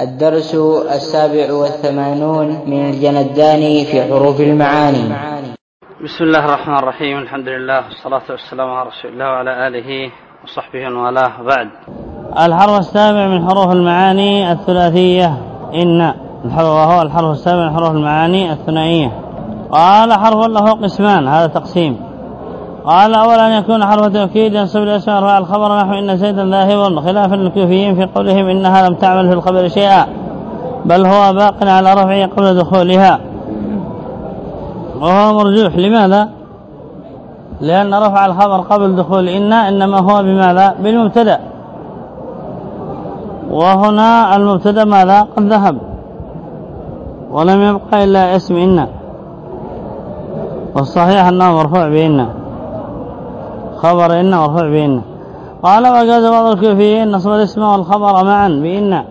الدرس السابع والثمانون من الجنداني في حروف المعاني. بسم الله الرحمن الرحيم. الحمد لله والصلاة والسلام على رسول الله وعلى آله وصحبه والاه. بعد. الحرف السابع من حروف المعاني الثلاثية. إن وهو الحرف السابع من حروف المعاني الثنائية. قال حرف له قسمان. هذا تقسيم. قال أولا أن يكون حرف توكيد ينصب الاسم رفع الخبر نحو إن زيدا ذاهب خلافا للكوفيين في قولهم إنها لم تعمل في الخبر شيئا بل هو باق على رفعه قبل دخولها. وهو مرجوح. لماذا؟ لأن رفع الخبر قبل دخول إن إنما هو بماذا؟ بالمبتدأ. وهنا المبتدأ ماذا؟ قد ذهب. ولم يبقى إلا اسم إن. والصحيح أنه مرفوع بإن. خبر إن مرفوع بإن. قال وجاز بعض الكوفيين نصب الاسم والخبر معا بإن.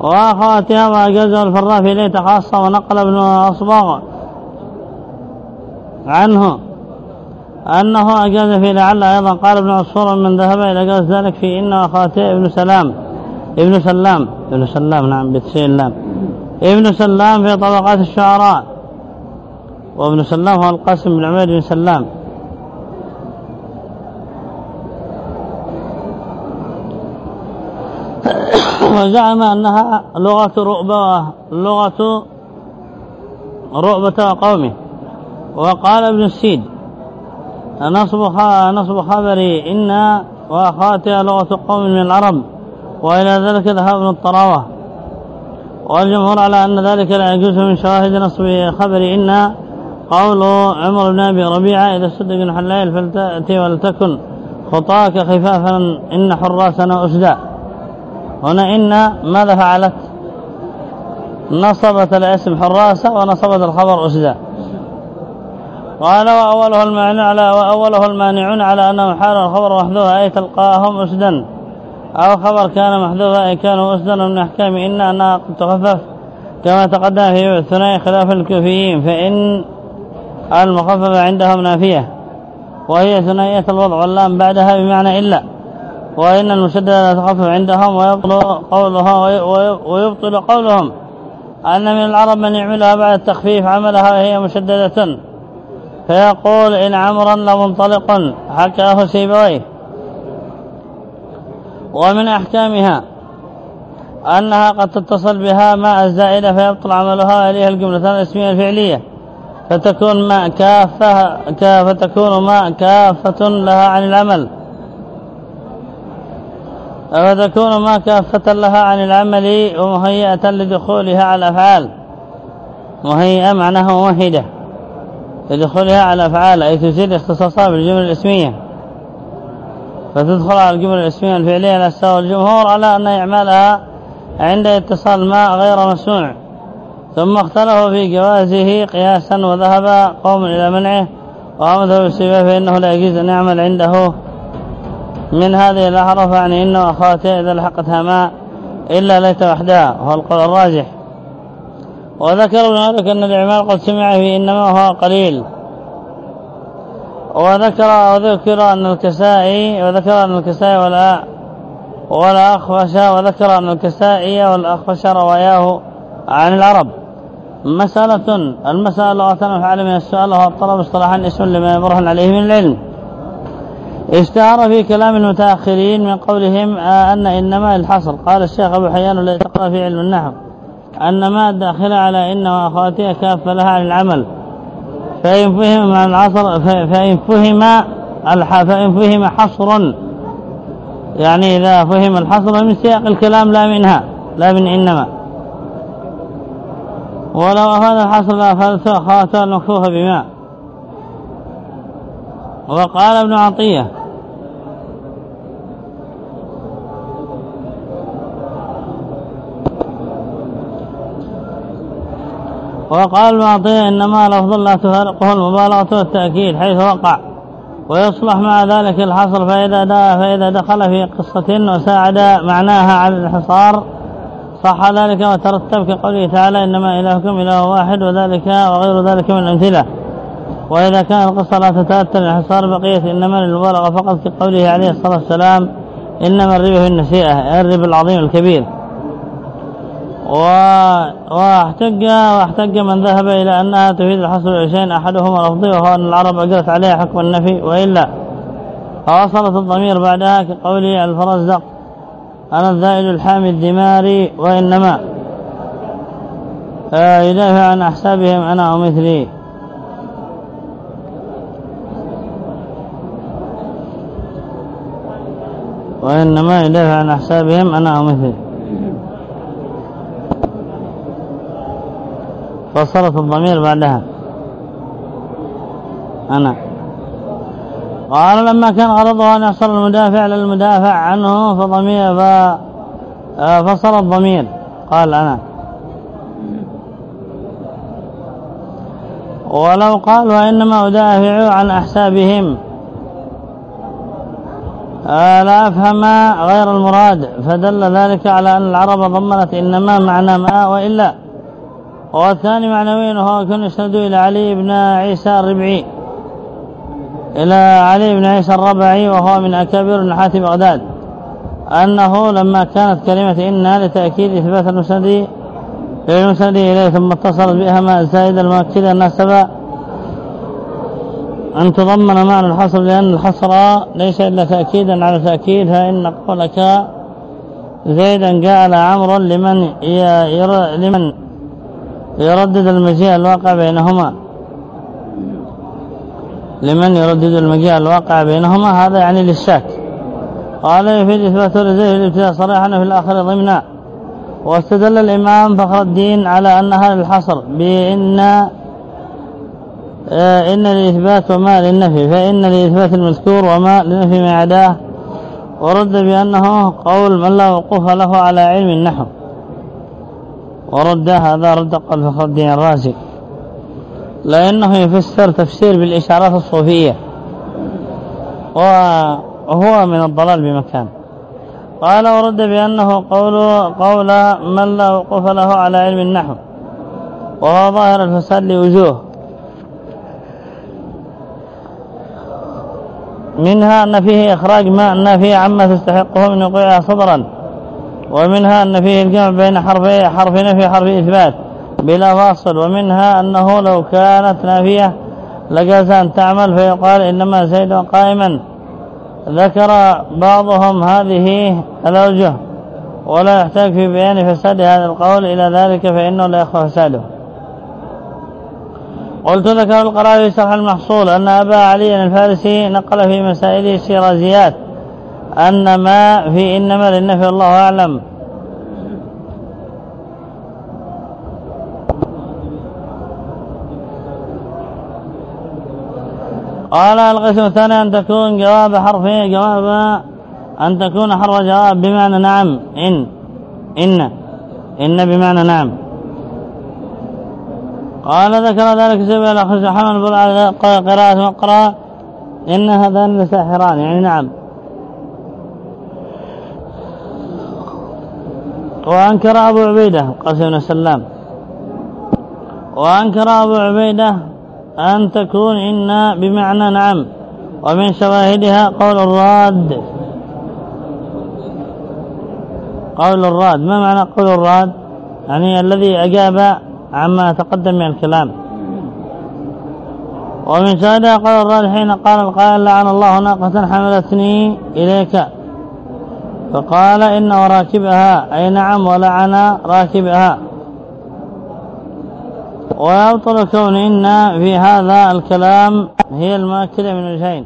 وأخواتها وأجازه الفراء في ليت خاصة ونقل ابن أصباغ عنه أنه أجاز في لعل أيضا قال ابن عصفور من ذهب إلى أجاز ذلك في إن وأخواتها ابن سلام. ابن سلام. ابن سلام نعم بتسير اللام ابن سلام في طبقات الشعراء. وابن سلام هو القاسم بن عمير بن سلام. وزعم أنها لغة رؤبة لغة رؤبة قومه. وقال ابن السيد نصب نصب خبري إن وأخواتها لغة قوم من العرب وإلى ذلك ذهب ابن الطراوة. والجمهور على أن ذلك لا يجوز من شواهد نصب خبر إن قول عمر بن أبي ربيعة إذا سد بن حليل فلتأتي ولتكن خطاك خفافا إن حراسنا أسدى هنا إن ماذا فعلت؟ نصبت الاسم حراسة ونصبت الخبر أسدى قال وأوله المانع على وأوله المانعون على أنه حال الخبر محذوفا أي تلقاهم أسدا أو خبر كان محذوفا أي كانوا أسدا من أحكام إن أنها تخفف. كما تقدم في الثنائي خلاف الكوفيين فإن المخففة عندهم نافية وهي ثنائية الوضع واللام بعدها بمعنى إلا وإن المشددة لا تخفف عندهم ويبطل قولها ويبطل قولهم. أن من العرب من يعملها بعد التخفيف عملها وهي مشددة. فيقول إن عمرا لمنطلق حكاه سيبويه. ومن أحكامها أنها قد تتصل بها ماء الزائدة فيبطل عملها إليها الجملة الاسمية الفعلية. فتكون ماء كافة فتكون ماء كافة لها عن العمل. فتكون ما كافة لها عن العمل ومهيئة لدخولها على الأفعال. مهيئة معناها موحدة. لدخولها على الأفعال أي تزيد اختصاصها بالجمل الإسمية. فتدخل على الجمل الإسمية الفعلية على الجمهور على أن إعمالها عند اتصال ماء غير مسموع. ثم اختلفوا في جوازه قياسا وذهب قوم إلى منعه وأمثل السبا فإنه لا يجوز أن يعمل عنده. من هذه الأحرف يعني إن أخواتها إذا لحقتها ماء إلا ليت وحدها وهو القول الراجح. وذكر ذلك أن الإعمال قد سمع في إنما هو قليل. وذكر وذكر أن الكسائي وذكر أن الكسائي ولا ولا أخفش وذكر أن الكسائي والأخفش رواياه. عن العرب. مسألة المسألة لغة الفعل من السؤال وهو الطلب اصطلاحا اسم لما يمره عليه من العلم. اشتهر في كلام المتأخرين من قولهم أن إنما الحصر. قال الشيخ أبو حيان الذي تقرأ في علم النحو أن ما الداخل على إن وأخواتها كافة لها عن العمل. فإن فهم العصر فإن فهم فإن فهم حصر. يعني إذا فهم الحصر من سياق الكلام لا منها لا من إنما. ولو أفاد الحصر لأفادته أخواتها المكفوفة بماء. وقال ابن عطية. وقال ابن عطية إنما لفظ لا تفارقه المبالغة والتأكيد حيث وقع. ويصلح مع ذلك الحصر فإذا, فإذا دخل في قصة وساعد معناها على الحصار. صح ذلك وترتب كقوله تعالى إنما إلهكم إله واحد وذلك وغير ذلك من الأمثلة. وإذا كان القصة لا تتأتى الحصار بقية إنما للمبالغة فقط كقوله عليه الصلاة والسلام إنما الربا في النسيئة الربا العظيم الكبير. واحتج واحتج من ذهب إلى أنها تفيد الحصر العشين أحدهما لفظي وهو أن العرب أجرت عليها حكم النفي وإلا. فوصلت الضمير بعدها كقوله الفرزدق أنا الزائد الحامي الدماري وإنما آه، يدافع عن أحسابهم أنا ومثلي. وإنما يدافع عن أحسابهم أنا ومثلي. فصلت الضمير بعدها. أنا. قال لما كان غرضه أن يحصل المدافع للمدافع عنه فضمير فصل الضمير. قال أنا. ولو قال وإنما أدافع عن أحسابهم. لا أفهم غير المراد. فدل ذلك على أن العرب ضمنت إنما معنى ما وإلا. والثاني معنوي وهو كن يسند إلى علي بن عيسى الربعي. إلى علي بن عيسى الربعي وهو من أكابر نحاة بغداد أنه لما كانت كلمة إنها لتأكيد إثبات المسند للمسند إليه ثم اتصلت بها ما الزائد المؤكد أنها سبا أن تضمن معنى الحصر لأن الحصر ليس إلا تأكيدا على تأكيد فإن قولك زيدا جاء عمرا لمن يردد المجيء الواقع بينهما. لمن يردد المجيء الواقع بينهما هذا يعني للشاك. قال يفيد إثبات لزيه الابتداء صريحا في الآخر ضمنا واستدل الإمام فخر الدين على أنها للحصر بأن آه، إن لإثبات وما للنفي فإن لإثبات المذكور وما للنفي ما عداه ورد بأنه قول من لا وقوف له على علم النحو. ورد هذا رد قال فخر الدين الرازي. لأنه يفسر تفسير بالإشارات الصوفية. وهو من الضلال بمكان. قال ورد بأنه قول, قول من لا وقوف له على علم النحو. وهو ظاهر الفساد لوجوه. منها أن فيه إخراج ما أن فيه عما تستحقه من وقوعها صدرا. ومنها أن فيه الجمع بين حرفي حرف نفي حرف إثبات. بلا فاصل ومنها أنه لو كانت نافية لجاز أن تعمل فيقال إنما زيد قائما. ذكر بعضهم هذه الأوجه ولا يحتاج في بيان فساد هذا القول إلى ذلك فإنه لا يخفى فساده. قلت ذكر القرار شرح المحصول أن أبا علي الفارسي نقل في مسائله الشيرازيات أن ما في إنما للنفي الله أعلم. قال القسم الثاني أن تكون جواب حرفين جواب أن تكون حرف جواب بمعنى نعم. إن. إن. إن بمعنى نعم. قال ذكر ذلك سبيل الأخ حمل على قراءة مقرأ إن هذان لساحران يعني نعم. وأنكر أبو عبيدة قاسم بن سلام وأنكر أبو عبيدة أن تكون إن بمعنى نعم ومن شواهدها قول الراد. قول الراد ما معنى قول الراد؟ يعني الذي أجاب عما تقدم من الكلام. ومن شاهدها قول الراد حين قال القائل لعن الله ناقة حملتني إليك. فقال إن راكبها أي نعم ولعن راكبها. ويبطل كون إن في هذا الكلام هي المأكلة من وجهين.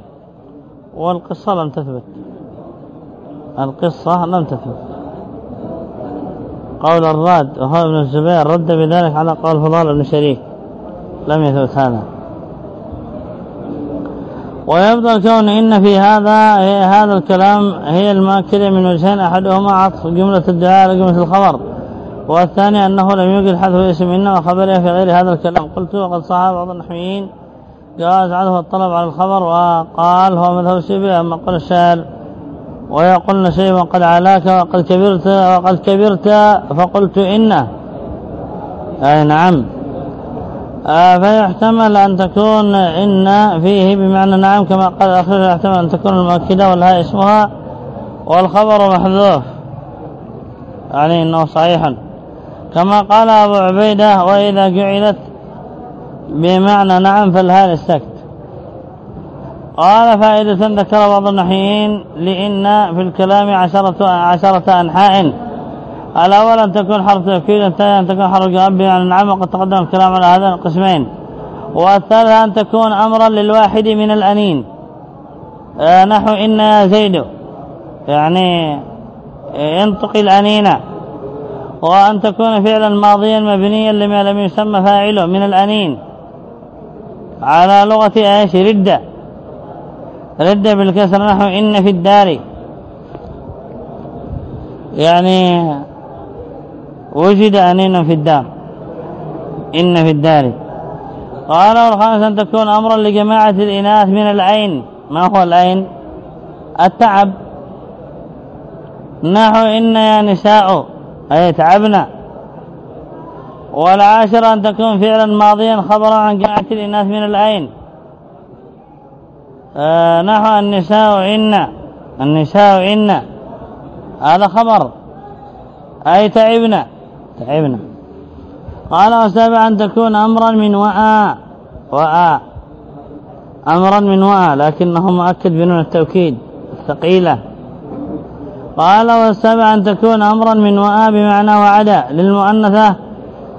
والقصة لم تثبت. القصة لم تثبت. قول الراد وهو ابن الزبير رد بذلك على قول فضال بن شريك لم يثبت هذا. ويبطل كون إن في هذا هذا الكلام هي المأكلة من وجهين أحدهما عطف جملة الدعاء على جملة الخبر. والثاني أنه لم يوجد حذف اسم إن وخبره في غير هذا الكلام. قلت وقد صح بعض النحويين جواز عدف الطلب على الخبر وقال هو مذهب الشيبي أما قل الشاعر ويقولن شيئا قد علاك وقد كبرت وقد كبرت فقلت إنه. أي نعم. آه فيحتمل أن تكون إن فيه بمعنى نعم كما قال الأخير يحتمل أن تكون المؤكدة والها اسمها والخبر محذوف. يعني إنه صحيح. كما قال أبو عبيدة وإذا جعلت بمعنى نعم فالهال السكت. قال فائدة ذكر بعض النحيين لإن في الكلام عشرة, عشرة أنحاء. الأول أن تكون حرف تأكيد الثاني أن تكون حرف جواب يعني نعم وقد تقدم الكلام على هذين القسمين. والثالث أن تكون أمرا للواحد من الأنين. آه، نحو إن يا زيد يعني ينطق الأنين. وأن تكون فعلا ماضيا مبنيا لما لم يسمى فاعله من الأنين. على لغة إيش؟ ردة. ردة بالكسر نحو إن في الدار. يعني وجد أنين في الدار. إن في الدار. قال والخامس أن تكون أمرا لجماعة الإناث من العين. ما هو العين؟ التعب. نحو إن يا نساء. أي تعبنا. والعاشر أن تكون فعلا ماضيا خبرا عن جماعة الإناث من العين. آه نحو النساء إن النساء إن هذا خبر. أي تعبنا. تعبنا. قال وسابع أن تكون أمرا من وآ وآ أمرا من وآ لكنه مؤكد بنون التوكيد. الثقيلة قال والسابع أن تكون أمرا من وآ بمعنى وعدا للمؤنثة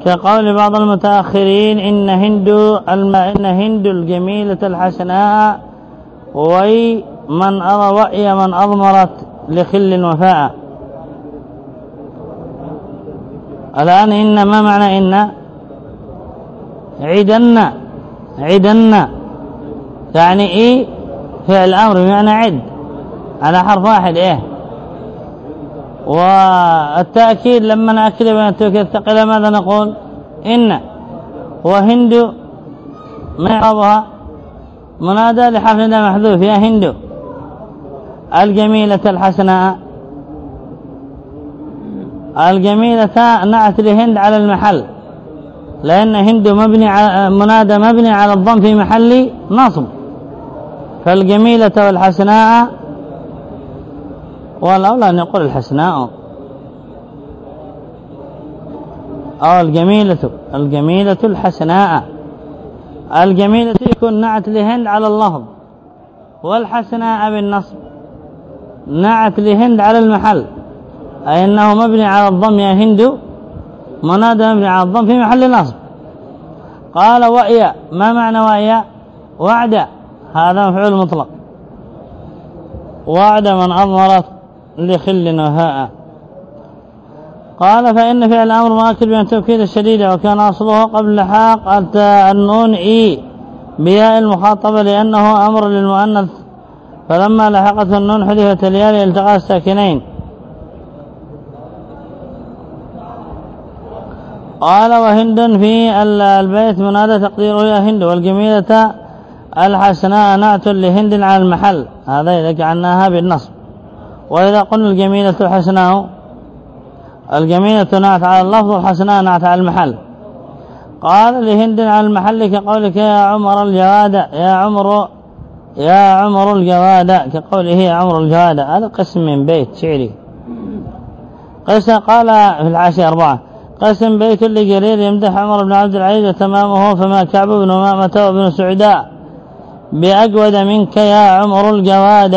كقول بعض المتأخرين إن هند الم... إن هند الجميلة الحسناء وي من أض... وأي من أضمرت لخل وفاء. الآن إن ما معنى إن؟ عدن عدن. يعني إيه؟ فعل أمر بمعنى عد. على حرف واحد إيه؟ والتأكيد لما نأكد بين التوكيد الثقيلة ماذا نقول؟ إن وهند ما منادى لحرف محذوف يا هند. الجميلة الحسناء الجميلة نعت لهند على المحل. لأن هند مبني منادى مبني على الضم في محل نصب. فالجميلة والحسناء والأولى أن يقول الحسناء. أو الجميلة الجميلة الحسناء. الجميلة يكون نعت لهند على اللفظ والحسناء بالنصب. نعت لهند على المحل. أي أنه مبني على الضم يا هند. منادى مبني على الضم في محل نصب. قال وإيا ما معنى وإيا وعد. هذا مفعول مطلق. وعد من أضمرت لخل وهاء قال فإن فعل الأمر مؤكد من التوكيد الشديد وكان أصله قبل لحاق النون إي بياء المخاطبة لأنه أمر للمؤنث. فلما لحقت النون حذفت الياء لالتقاء الساكنين. قال وهند في البيت منادى تقديره يا هند والجميلة الحسناء نعت لهند على المحل. هذا إذا جعلناها بالنصب. وإذا قلنا الجميلة الحسناء الجميلة نعت على اللفظ والحسناء نعت على المحل. قال لهند على المحل كقولك يا عمر الجواد يا عمر يا عمر الجواد كقوله يا عمر الجواد. هذا قسم من بيت شعري. قسم قال في العاشر أربعة قسم بيت لجرير يمدح عمر بن عبد العزيز تمامه فما كعب بن مامة وابن سعداء. بأجود منك يا عمر الجواد.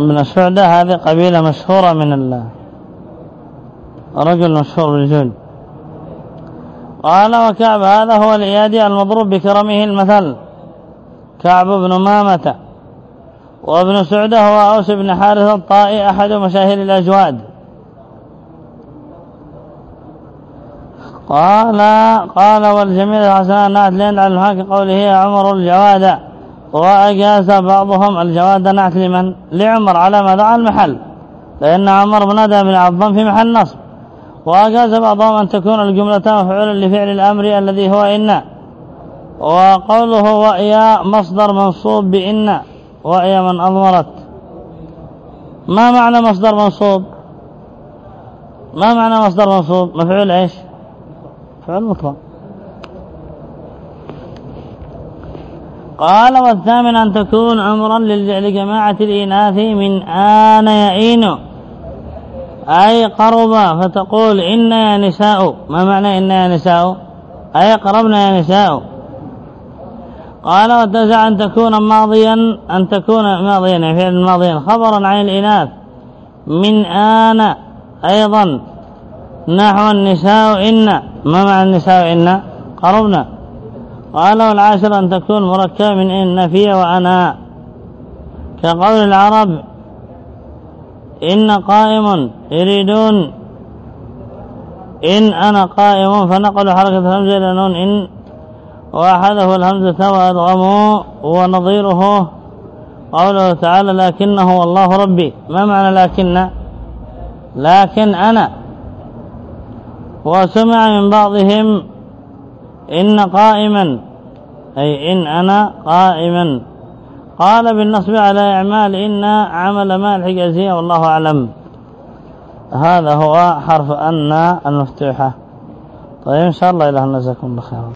ابن السعداء هذه قبيلة مشهورة من الله رجل مشهور بالجود قال وكعب هذا هو الإيادي المضروب بكرمه المثل. كعب بن مامة وابن سعدة هو أوس بن حارث الطائي أحد مشاهير الأجواد. قال قال والجميل الحسنان نعت لين على الحاك قوله يا عمر الجواد. وأجاز بعضهم الجواد نعت لمن لعمر على ما دعا المحل لأن عمر منادى من عظم في محل نصب. وأجاز بعضهم أن تكون الجملة مفعولا لفعل الأمر الذي هو إن. وقوله وإيا مصدر منصوب بإن وإيا من أضمرت. ما معنى مصدر منصوب؟ ما معنى مصدر منصوب؟ مفعول إيش؟ فعل مطلق. قال والثامن أن تكون أمرا لجماعة الإناث من آن يئين أي قرب فتقول إن يا نساء. ما معنى إن يا نساء؟ أي قربنا يا نساء. قال وتزع أن تكون ماضيا أن تكون ماضيا يعني فعل ماضيا. خبرا عن الإناث من آن أيضا. نحو النساء إن. ما معنى النساء إن؟ قربنا. قال والعاشر أن تكون مركبة من إن في وأنا كقول العرب إن قائم يريدون إن أنا قائم فنقل حركة الهمزة إلى نون إن. وأحده الهمزة وأدغموا ونظيره. قوله تعالى لكنه والله ربي. ما معنى لكن؟ لكن أنا. وسمع من بعضهم إن قائما أي إن أنا قائما. قال بالنصب على إعمال إن عمل ما الحجازية والله أعلم. هذا هو حرف أن المفتوحة. طيب إن شاء الله إله نزكم بخير